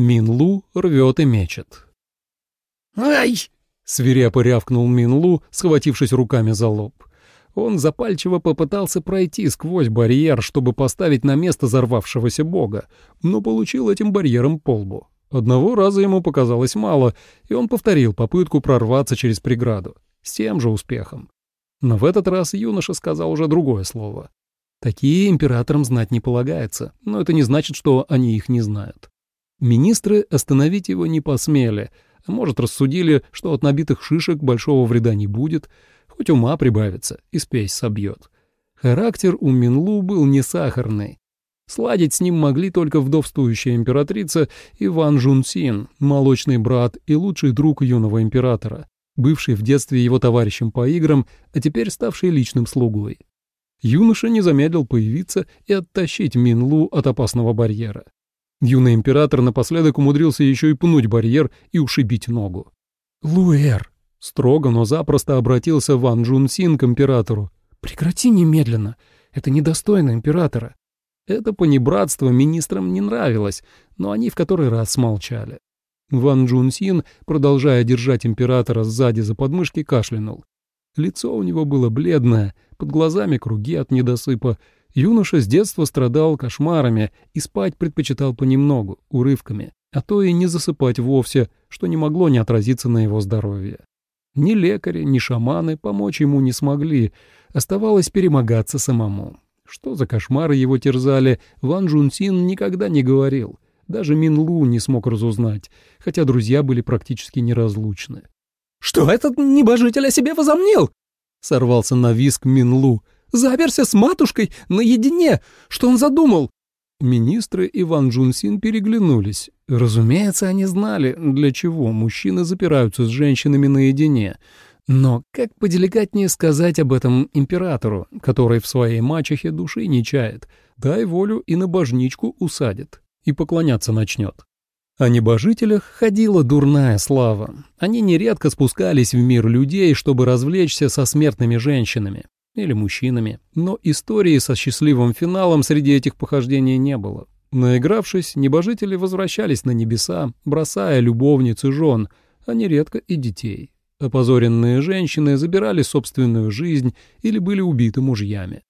Минлу рвет и мечет. «Ай!» — свирепо рявкнул Минлу, схватившись руками за лоб. Он запальчиво попытался пройти сквозь барьер, чтобы поставить на место взорвавшегося бога, но получил этим барьером полбу. Одного раза ему показалось мало, и он повторил попытку прорваться через преграду, с тем же успехом. Но в этот раз юноша сказал уже другое слово. Такие императорам знать не полагается, но это не значит, что они их не знают. Министры остановить его не посмели, а может, рассудили, что от набитых шишек большого вреда не будет, хоть ума прибавится и спесь собьет. Характер у Минлу был не сахарный. Сладить с ним могли только вдовствующая императрица и Ван Жунсин, молочный брат и лучший друг юного императора, бывший в детстве его товарищем по играм, а теперь ставший личным слугой. Юноша не замедлил появиться и оттащить Минлу от опасного барьера. Юный император напоследок умудрился еще и пнуть барьер и ушибить ногу. «Луэр!» Строго, но запросто обратился Ван Джун Син к императору. «Прекрати немедленно. Это недостойно императора». Это понебратство министрам не нравилось, но они в который раз смолчали. Ван Джун Син, продолжая держать императора сзади за подмышки, кашлянул. Лицо у него было бледное, под глазами круги от недосыпа. Юноша с детства страдал кошмарами и спать предпочитал понемногу, урывками, а то и не засыпать вовсе, что не могло не отразиться на его здоровье. Ни лекари, ни шаманы помочь ему не смогли, оставалось перемогаться самому. Что за кошмары его терзали, Ван Джунсин никогда не говорил. Даже Мин Лу не смог разузнать, хотя друзья были практически неразлучны. «Что этот небожитель о себе возомнил?» — сорвался на виск Мин Лу. «Заперся с матушкой наедине! Что он задумал?» Министры и Ван Джунсин переглянулись. Разумеется, они знали, для чего мужчины запираются с женщинами наедине. Но как поделикатнее сказать об этом императору, который в своей мачехе души не чает, дай волю и на божничку усадит, и поклоняться начнет. О небожителях ходила дурная слава. Они нередко спускались в мир людей, чтобы развлечься со смертными женщинами или мужчинами, но истории со счастливым финалом среди этих похождений не было. Наигравшись, небожители возвращались на небеса, бросая любовниц и жен, а нередко и детей. Опозоренные женщины забирали собственную жизнь или были убиты мужьями.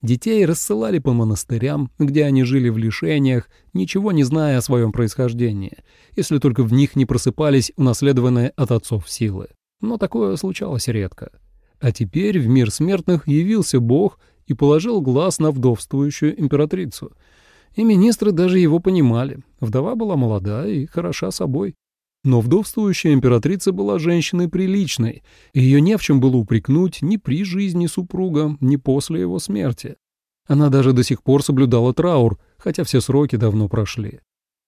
Детей рассылали по монастырям, где они жили в лишениях, ничего не зная о своем происхождении, если только в них не просыпались унаследованные от отцов силы. Но такое случалось редко. А теперь в мир смертных явился Бог и положил глаз на вдовствующую императрицу. И министры даже его понимали. Вдова была молода и хороша собой. Но вдовствующая императрица была женщиной приличной, и ее не в чем было упрекнуть ни при жизни супруга, ни после его смерти. Она даже до сих пор соблюдала траур, хотя все сроки давно прошли.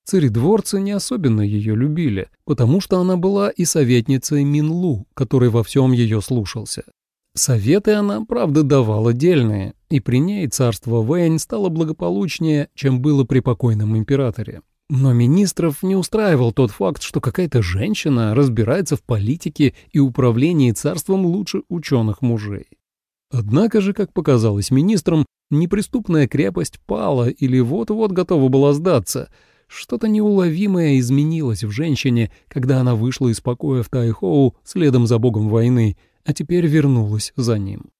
Царедворцы не особенно ее любили, потому что она была и советницей Минлу, который во всем ее слушался. Советы она, правда, давала дельные, и при ней царство Вэнь стало благополучнее, чем было при покойном императоре. Но министров не устраивал тот факт, что какая-то женщина разбирается в политике и управлении царством лучше ученых мужей. Однако же, как показалось министрам, неприступная крепость пала или вот-вот готова была сдаться. Что-то неуловимое изменилось в женщине, когда она вышла из покоя в Тайхоу следом за богом войны — а теперь вернулась за ним.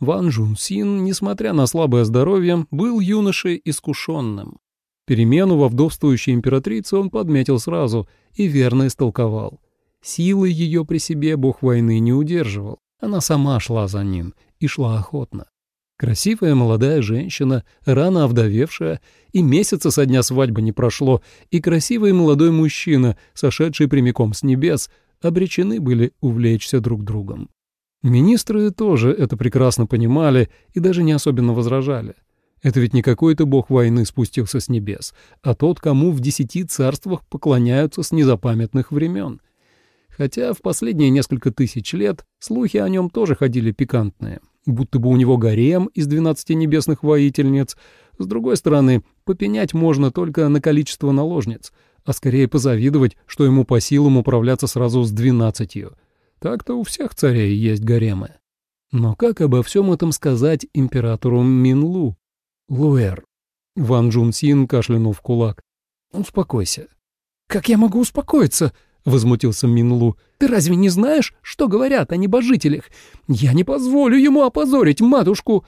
Ван Жун Син, несмотря на слабое здоровье, был юношей искушенным. Перемену во вдовствующей императрице он подметил сразу и верно истолковал. Силы ее при себе бог войны не удерживал, она сама шла за ним и шла охотно. Красивая молодая женщина, рано овдовевшая, и месяца со дня свадьбы не прошло, и красивый молодой мужчина, сошедший прямиком с небес, обречены были увлечься друг другом. Министры тоже это прекрасно понимали и даже не особенно возражали. Это ведь не какой-то бог войны спустился с небес, а тот, кому в десяти царствах поклоняются с незапамятных времен. Хотя в последние несколько тысяч лет слухи о нем тоже ходили пикантные, будто бы у него гарем из двенадцати небесных воительниц. С другой стороны, попенять можно только на количество наложниц, а скорее позавидовать, что ему по силам управляться сразу с двенадцатью — так-то у всех царей есть гаремы. Но как обо всем этом сказать императору Минлу? Луэр. Ван Джун Син кашлянул в кулак. Успокойся. «Как я могу успокоиться?» — возмутился Минлу. «Ты разве не знаешь, что говорят о небожителях? Я не позволю ему опозорить матушку!»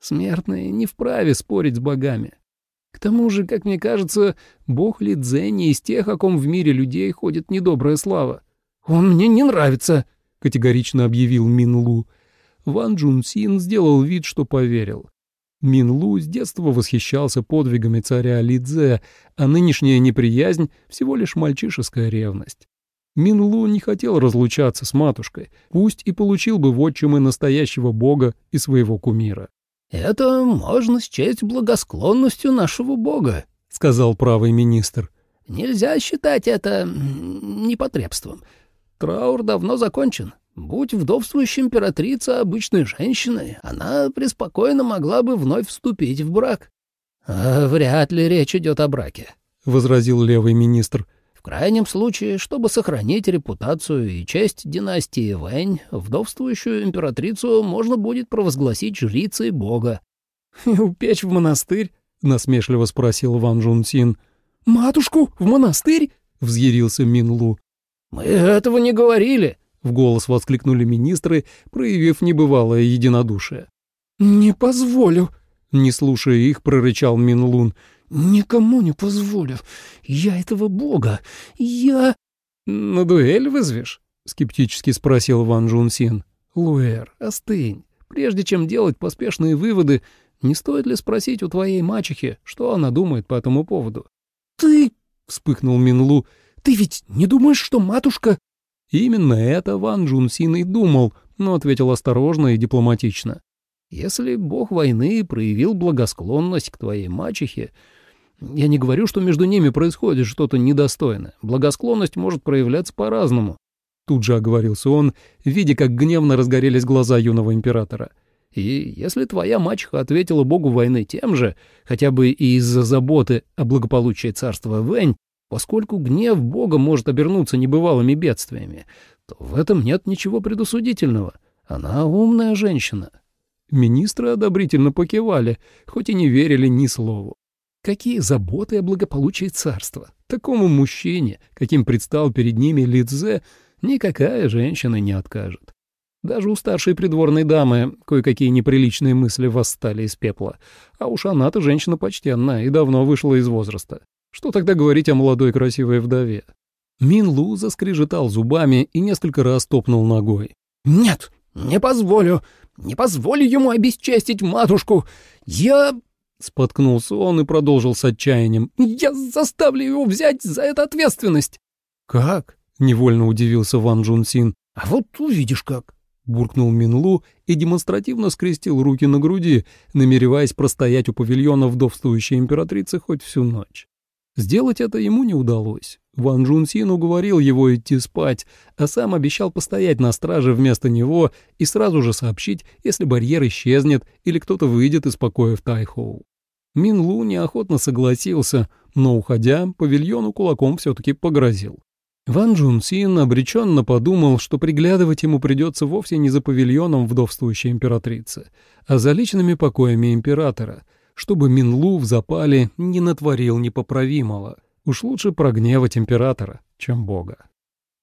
Смертные не вправе спорить с богами. К тому же, как мне кажется, бог Лидзе не из тех, о ком в мире людей ходит недобрая слава. «Он мне не нравится», — категорично объявил Минлу. Ван Джун Син сделал вид, что поверил. Минлу с детства восхищался подвигами царя Лидзе, а нынешняя неприязнь — всего лишь мальчишеская ревность. Минлу не хотел разлучаться с матушкой, пусть и получил бы вотчимы настоящего бога и своего кумира. «Это можно счесть благосклонностью нашего бога», — сказал правый министр. «Нельзя считать это непотребством. Траур давно закончен. Будь вдовствующей императрица обычной женщиной, она преспокойно могла бы вновь вступить в брак. А вряд ли речь идет о браке, — возразил левый министр. В крайнем случае, чтобы сохранить репутацию и честь династии Вэнь, вдовствующую императрицу можно будет провозгласить жрицей бога. — упечь в монастырь? — насмешливо спросил Ван Джун Син. — Матушку в монастырь? — взъярился Мин Лу. — Мы этого не говорили, — в голос воскликнули министры, проявив небывалое единодушие. «Не позволю», — не слушая их, прорычал Минлун. «Никому не позволю. Я этого бога. Я...» «На дуэль вызовешь?» — скептически спросил Ван Джун Син. «Луэр, остынь. Прежде чем делать поспешные выводы, не стоит ли спросить у твоей мачехи, что она думает по этому поводу?» «Ты...» — вспыхнул Минлу. «Ты ведь не думаешь, что матушка...» Именно это Ван Джун Син и думал, но ответил осторожно и дипломатично. «Если бог войны проявил благосклонность к твоей мачехе, я не говорю, что между ними происходит что-то недостойное. Благосклонность может проявляться по-разному». Тут же оговорился он, видя, как гневно разгорелись глаза юного императора. «И если твоя мачеха ответила богу войны тем же, хотя бы и из-за заботы о благополучии царства Вэнь, Поскольку гнев Бога может обернуться небывалыми бедствиями, то в этом нет ничего предусудительного. Она умная женщина. Министры одобрительно покивали, хоть и не верили ни слову. Какие заботы о благополучии царства? Такому мужчине, каким предстал перед ними Лидзе, никакая женщина не откажет. Даже у старшей придворной дамы кое-какие неприличные мысли восстали из пепла. А уж она-то женщина почтенная и давно вышла из возраста. Что тогда говорить о молодой красивой вдове? Мин Лу заскрежетал зубами и несколько раз топнул ногой. «Нет, не позволю! Не позволю ему обесчестить матушку! Я...» Споткнулся он и продолжил с отчаянием. «Я заставлю его взять за это ответственность!» «Как?» — невольно удивился Ван Джун Син. «А вот увидишь как!» — буркнул Минлу и демонстративно скрестил руки на груди, намереваясь простоять у павильона вдовствующей императрицы хоть всю ночь. Сделать это ему не удалось. Ван Джун Син уговорил его идти спать, а сам обещал постоять на страже вместо него и сразу же сообщить, если барьер исчезнет или кто-то выйдет из покоя в Тайхоу. Мин Лу неохотно согласился, но, уходя, павильону кулаком все-таки погрозил. Ван Джун Син обреченно подумал, что приглядывать ему придется вовсе не за павильоном вдовствующей императрицы, а за личными покоями императора — чтобы Минлу в запале не натворил непоправимого. Уж лучше прогневать императора, чем бога.